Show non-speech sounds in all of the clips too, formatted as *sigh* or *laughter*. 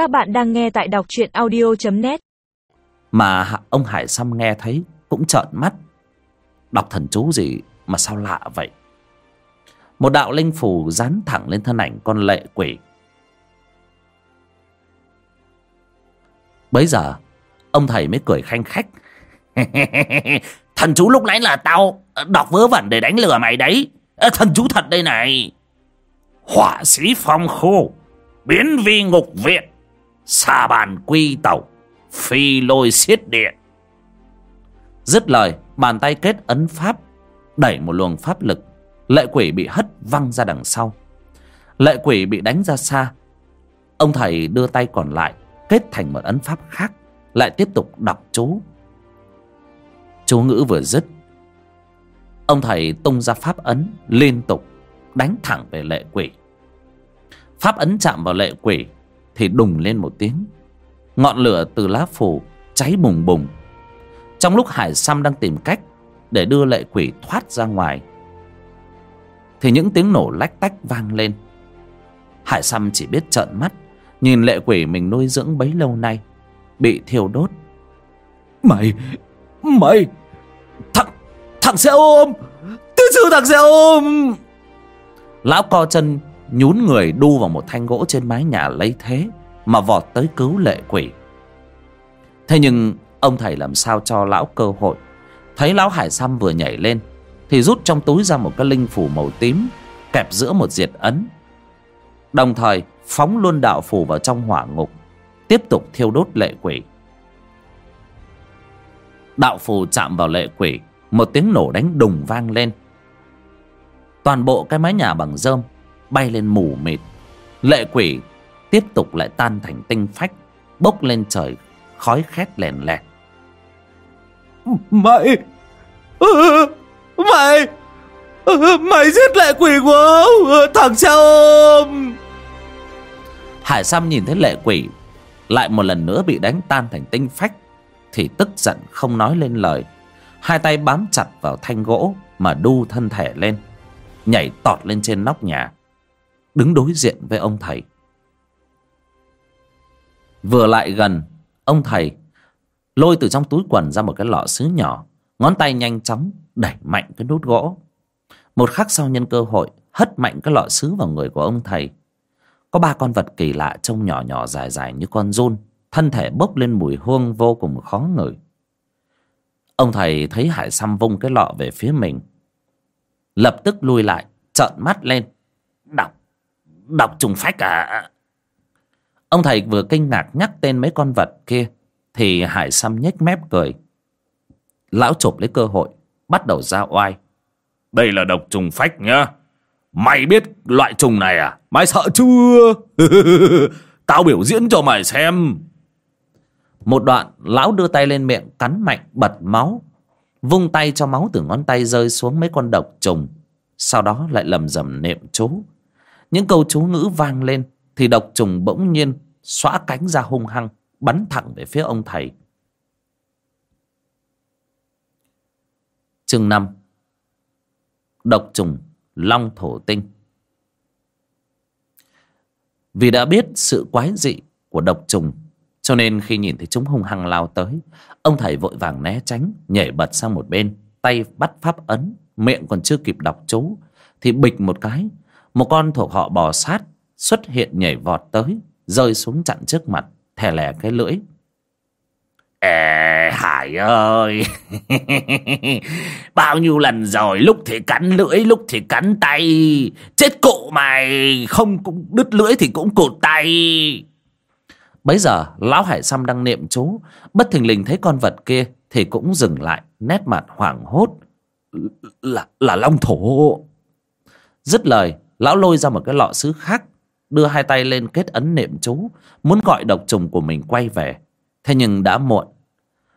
Các bạn đang nghe tại đọc truyện audio.net Mà ông Hải Sam nghe thấy cũng trợn mắt. Đọc thần chú gì mà sao lạ vậy? Một đạo linh phù dán thẳng lên thân ảnh con lệ quỷ. Bấy giờ, Ông thầy mới cười khanh khách. *laughs* Thần chú lúc nãy là tao ờ, Đọc vớ vẩn để đánh lừa mày đấy. Ờ, thần chú thật đây này. Hỏa sĩ phong khô, Biến vi ngục viện. Xà bàn quy tẩu, Phi lôi xiết điện Dứt lời, Bàn tay kết ấn pháp, Đẩy một luồng pháp lực. Lệ quỷ bị hất văng ra đằng sau. Lệ quỷ bị đánh ra xa. Ông thầy đưa tay còn lại, Kết thành một ấn pháp khác, Lại tiếp tục đọc chú. Chú ngữ vừa dứt, Ông thầy tung ra pháp ấn Liên tục, Đánh thẳng về lệ quỷ. Pháp ấn chạm vào lệ quỷ thì đùng lên một tiếng. Ngọn lửa từ lá phù cháy bùng bùng. Trong lúc Hải Sam đang tìm cách Để đưa lệ quỷ thoát ra ngoài Thì những tiếng nổ lách tách vang lên. Hải Sam chỉ biết trợn mắt Nhìn lệ quỷ mình nuôi dưỡng bấy lâu nay Bị thiêu đốt. Mày Mày Thằng Thằng xe ôm Tiên sư thằng xe ôm. Lão co chân nhún người đu vào một thanh gỗ trên mái nhà lấy thế mà vọt tới cứu lệ quỷ. Thế nhưng, ông thầy làm sao cho lão cơ hội? Thấy lão hải xăm vừa nhảy lên, thì rút trong túi ra một cái linh phủ màu tím, kẹp giữa một diệt ấn. Đồng thời, phóng luôn đạo phủ vào trong hỏa ngục, tiếp tục thiêu đốt lệ quỷ. Đạo phù chạm vào lệ quỷ, một tiếng nổ đánh đùng vang lên. Toàn bộ cái mái nhà bằng rơm bay lên mù mịt. Lệ quỷ tiếp tục lại tan thành tinh phách bốc lên trời khói khét lèn lẹt Mày! Ừ, Mày! Ừ, Mày giết lệ quỷ của ông Thằng xe ôm hải sam nhìn thấy lệ quỷ lại một lần nữa bị đánh tan thành tinh phách thì tức giận không nói lên lời. Hai tay bám chặt vào thanh gỗ mà đu thân thể lên nhảy tọt lên trên nóc nhà. Đứng đối diện với ông thầy vừa lại gần, ông thầy lôi từ trong túi quần ra một cái lọ sứ nhỏ, ngón tay nhanh chóng đẩy mạnh cái nút gỗ. Một khắc sau nhân cơ hội, hất mạnh cái lọ sứ vào người của ông thầy. Có ba con vật kỳ lạ trông nhỏ nhỏ dài dài như con giun thân thể bốc lên mùi hương vô cùng khó ngửi. Ông thầy thấy hải xăm vung cái lọ về phía mình, lập tức lui lại, trợn mắt lên. Đọc đọc trùng phách à? Ông thầy vừa kinh ngạc nhắc tên mấy con vật kia thì hải xăm nhếch mép cười. Lão chộp lấy cơ hội bắt đầu ra oai. Đây là độc trùng phách nhá. Mày biết loại trùng này à? Mày sợ chưa? *laughs* Tao biểu diễn cho mày xem. Một đoạn lão đưa tay lên miệng cắn mạnh bật máu. Vung tay cho máu từ ngón tay rơi xuống mấy con độc trùng. Sau đó lại lầm rầm niệm chú. Những câu chú ngữ vang lên thì độc trùng bỗng nhiên xõa cánh ra hung hăng, bắn thẳng về phía ông thầy. Chương năm. Độc trùng long thổ tinh. Vì đã biết sự quái dị của độc trùng, cho nên khi nhìn thấy chúng hung hăng lao tới, ông thầy vội vàng né tránh, nhảy bật sang một bên, tay bắt pháp ấn, miệng còn chưa kịp đọc chú, thì bịch một cái, một con thuộc họ bò sát xuất hiện nhảy vọt tới rơi xuống chặn trước mặt thè lè cái lưỡi. Ê, Hải ơi! *laughs* Bao nhiêu lần rồi Lúc thì cắn lưỡi Lúc thì cắn tay. Chết cụ mày Không cũng đứt lưỡi thì cũng cụt tay. Bấy giờ lão hải xăm đang niệm chú bất thình lình thấy con vật kia thì cũng dừng lại nét mặt hoảng hốt. Là, là long thổ. Dứt lời lão lôi ra một cái lọ sứ khác đưa hai tay lên kết ấn niệm chú, muốn gọi độc trùng của mình quay về. Thế nhưng đã muộn.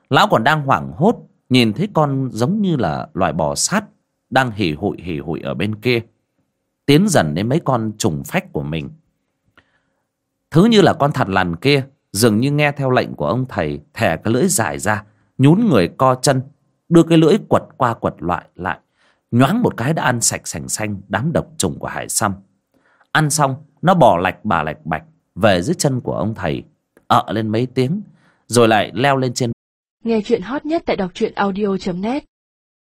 Lão còn đang hoảng hốt, nhìn thấy con giống như là loài bò sát, đang hì hụi hì hụi ở bên kia. Tiến dần đến mấy con trùng phách của mình. Thứ như là con thằn lằn kia, dường như nghe theo lệnh của ông thầy, thè cái lưỡi dài ra, nhún người co chân, đưa cái lưỡi quật qua quật loại lại, nhoáng một cái đã ăn sạch sành xanh đám độc trùng của hải sâm. Ăn xong nó bỏ lạch bà lạch bạch về dưới chân của ông thầy, ợ lên mấy tiếng, rồi lại leo lên trên Nghe chuyện hot nhất tại đọc truyện audio.net